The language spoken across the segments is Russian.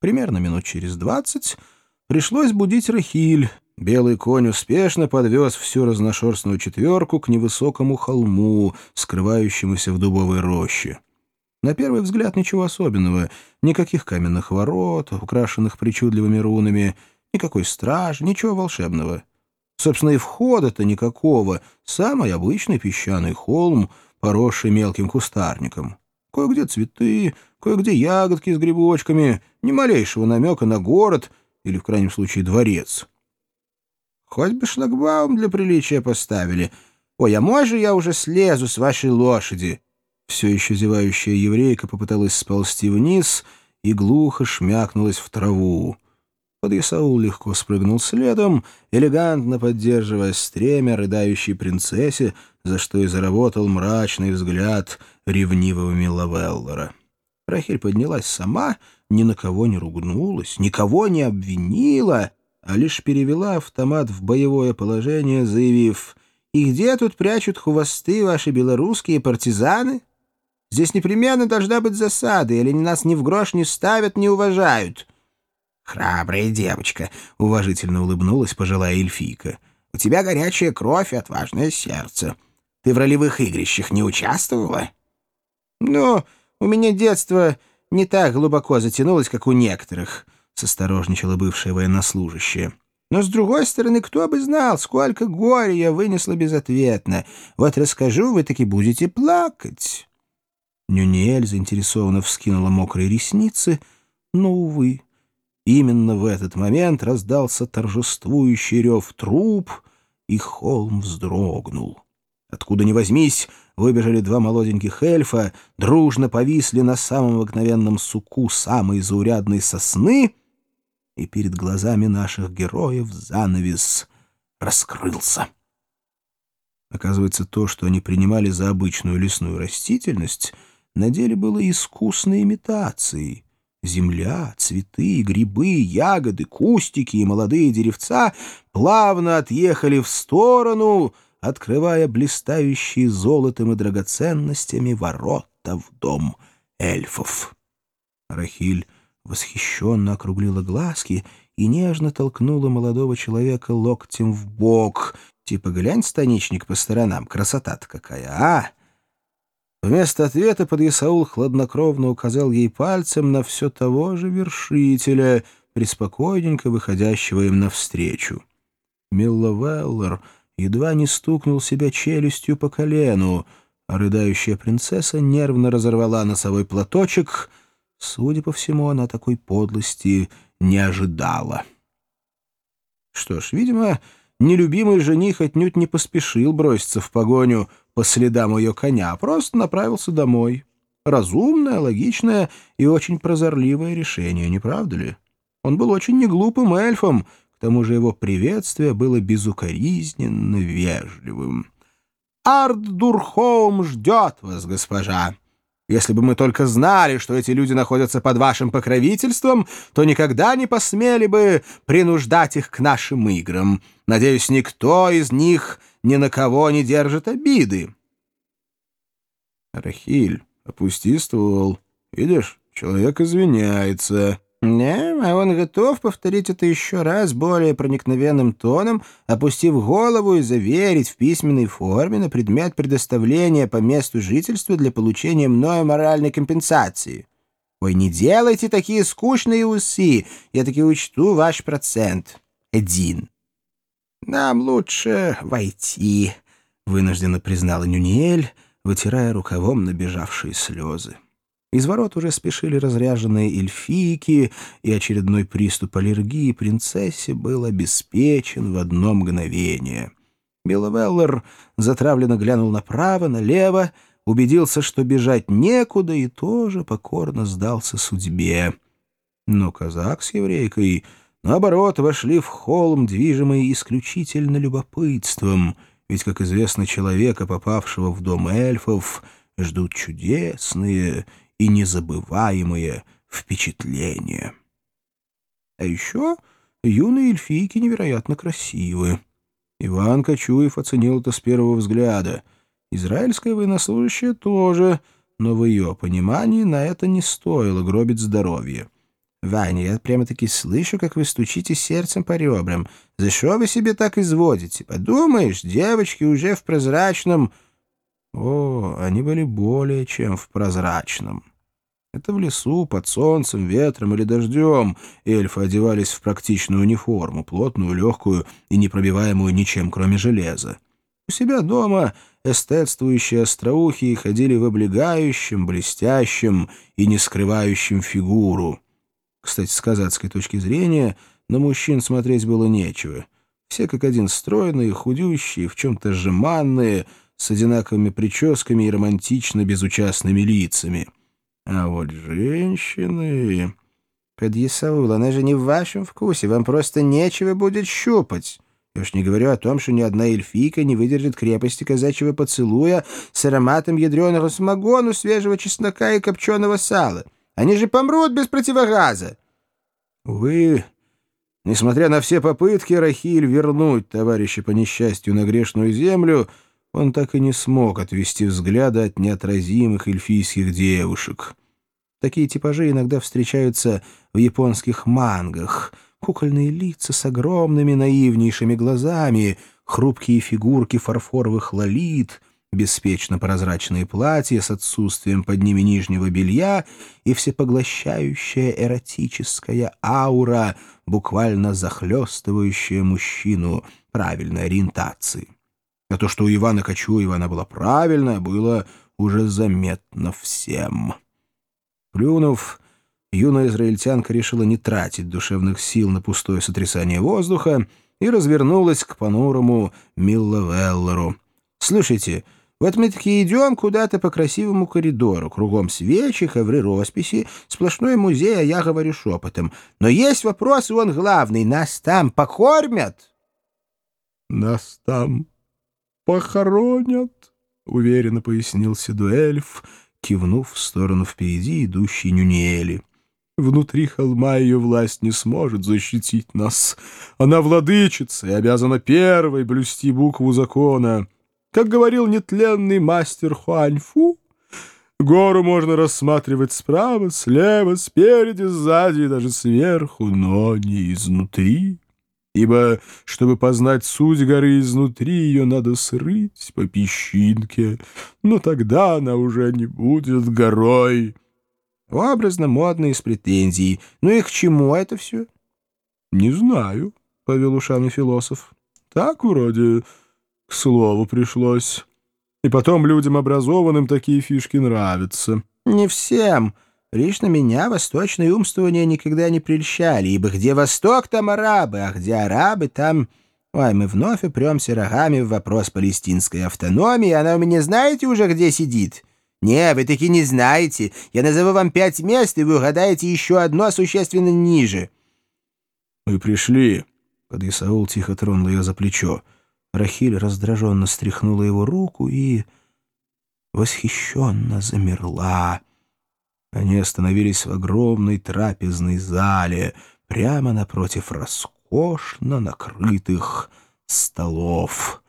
Примерно минут через двадцать пришлось будить Рахиль. Белый конь успешно подвез всю разношерстную четверку к невысокому холму, скрывающемуся в дубовой роще. На первый взгляд ничего особенного. Никаких каменных ворот, украшенных причудливыми рунами, никакой стражи, ничего волшебного. Собственно, и входа-то никакого. Самый обычный песчаный холм, поросший мелким кустарником. Кое-где цветы, кое-где ягодки с грибочками, ни малейшего намека на город или, в крайнем случае, дворец. Хоть бы шлагбаум для приличия поставили. Ой, а може я уже слезу с вашей лошади?» Все еще зевающая еврейка попыталась сползти вниз и глухо шмякнулась в траву. Подъясаул легко спрыгнул следом, элегантно поддерживая стремя рыдающей принцессе, за что и заработал мрачный взгляд ревнивого Миловеллера. Рахиль поднялась сама, ни на кого не ругнулась, никого не обвинила, а лишь перевела автомат в боевое положение, заявив «И где тут прячут хвосты ваши белорусские партизаны?» Здесь непременно должна быть засада, или нас ни в грош не ставят, не уважают». «Храбрая девочка», — уважительно улыбнулась пожилая эльфийка. «У тебя горячая кровь и отважное сердце. Ты в ролевых игрищах не участвовала?» «Ну, у меня детство не так глубоко затянулось, как у некоторых», — состорожничала бывшая военнослужащая. «Но, с другой стороны, кто бы знал, сколько горя я вынесла безответно. Вот расскажу, вы таки будете плакать». Нюниэль заинтересованно вскинула мокрые ресницы, но, увы, именно в этот момент раздался торжествующий рев труп, и холм вздрогнул. Откуда ни возьмись, выбежали два молоденьких эльфа, дружно повисли на самом обыкновенном суку самой заурядной сосны, и перед глазами наших героев занавес раскрылся. Оказывается, то, что они принимали за обычную лесную растительность — на деле было искусной имитацией. Земля, цветы, грибы, ягоды, кустики и молодые деревца плавно отъехали в сторону, открывая блистающие золотом и драгоценностями ворота в дом эльфов. Рахиль восхищенно округлила глазки и нежно толкнула молодого человека локтем в бок. Типа, глянь, станичник, по сторонам, красота-то какая, а! Вместо ответа подъясаул хладнокровно указал ей пальцем на все того же вершителя, преспокойненько выходящего им навстречу. Милловеллер едва не стукнул себя челюстью по колену, а рыдающая принцесса нервно разорвала носовой платочек. Судя по всему, она такой подлости не ожидала. Что ж, видимо, нелюбимый жених отнюдь не поспешил броситься в погоню по следам ее коня, а просто направился домой. Разумное, логичное и очень прозорливое решение, не правда ли? Он был очень неглупым эльфом, к тому же его приветствие было безукоризненно вежливым. «Арт Дурхоум ждет вас, госпожа!» Если бы мы только знали, что эти люди находятся под вашим покровительством, то никогда не посмели бы принуждать их к нашим играм. Надеюсь, никто из них ни на кого не держит обиды. Рахиль, опусти ствол. Видишь, человек извиняется. Не, а он готов повторить это еще раз более проникновенным тоном, опустив голову и заверить в письменной форме на предмет предоставления по месту жительства для получения мною моральной компенсации. Ой, не делайте такие скучные усы, я таки учту ваш процент. Один. Нам лучше войти, — вынужденно признала Нюниэль, вытирая рукавом набежавшие слезы. Из ворот уже спешили разряженные эльфийки, и очередной приступ аллергии принцессе был обеспечен в одно мгновение. Беловеллер затравленно глянул направо, налево, убедился, что бежать некуда, и тоже покорно сдался судьбе. Но казак с еврейкой, наоборот, вошли в холм, движимые исключительно любопытством, ведь, как известно, человека, попавшего в дом эльфов, ждут чудесные и незабываемые впечатления. А еще юные эльфийки невероятно красивы. Иван Кочуев оценил это с первого взгляда. Израильская военнослужащая тоже, но в ее понимании на это не стоило гробить здоровье. Ваня, я прямо-таки слышу, как вы стучите сердцем по ребрам. За что вы себе так изводите? Подумаешь, девочки уже в прозрачном... О, они были более чем в прозрачном. Это в лесу, под солнцем, ветром или дождем эльфы одевались в практичную униформу, плотную, легкую и непробиваемую ничем, кроме железа. У себя дома эстетствующие остроухие ходили в облегающем, блестящем и не скрывающем фигуру. Кстати, с казацкой точки зрения на мужчин смотреть было нечего. Все как один стройные, худющие, в чем-то жеманные, с одинаковыми прическами и романтично безучастными лицами. А вот женщины... Подъясаул, она же не в вашем вкусе, вам просто нечего будет щупать. Я уж не говорю о том, что ни одна эльфийка не выдержит крепости казачьего поцелуя с ароматом ядреного самогону, свежего чеснока и копченого сала. Они же помрут без противогаза. Увы, несмотря на все попытки Рахиль вернуть товарища по несчастью на грешную землю, он так и не смог отвести взгляда от неотразимых эльфийских девушек. Такие типажи иногда встречаются в японских мангах. Кукольные лица с огромными наивнейшими глазами, хрупкие фигурки фарфоровых лолит, беспечно прозрачные платья с отсутствием под ними нижнего белья и всепоглощающая эротическая аура, буквально захлестывающая мужчину правильной ориентации. А то, что у Ивана Кочуева она была правильная, было уже заметно всем. Плюнув, юная израильтянка решила не тратить душевных сил на пустое сотрясание воздуха и развернулась к понурому Миллавеллеру. «Слушайте, вот мы таки идем куда-то по красивому коридору, кругом свечи, ковры росписи, сплошной музей, а я говорю шепотом. Но есть вопрос, и он главный. Нас там покормят?» «Нас там похоронят», — уверенно пояснил Седуэльф, кивнув в сторону впереди идущей Нюниэли. «Внутри холма ее власть не сможет защитить нас. Она владычица и обязана первой блюсти букву закона. Как говорил нетленный мастер Хуаньфу, гору можно рассматривать справа, слева, спереди, сзади и даже сверху, но не изнутри» ибо, чтобы познать суть горы изнутри, ее надо срыть по песчинке, но тогда она уже не будет горой. Образно, модно и с претензией. Ну и к чему это все? — Не знаю, — повел ушами философ. — Так вроде к слову пришлось. И потом людям образованным такие фишки нравятся. — Не всем, — Лично меня восточные умствования никогда не прельщали, ибо где Восток, там арабы, а где арабы, там... Ой, мы вновь упремся рогами в вопрос палестинской автономии, она у меня знаете уже, где сидит? Не, вы таки не знаете. Я назову вам пять мест, и вы угадаете еще одно существенно ниже. Мы пришли. Подъясаул тихо тронул ее за плечо. Рахиль раздраженно стряхнула его руку и восхищенно замерла. Они остановились в огромной трапезной зале, прямо напротив роскошно накрытых столов.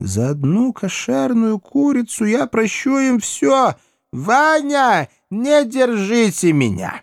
«За одну кошерную курицу я прощу им все! Ваня, не держите меня!»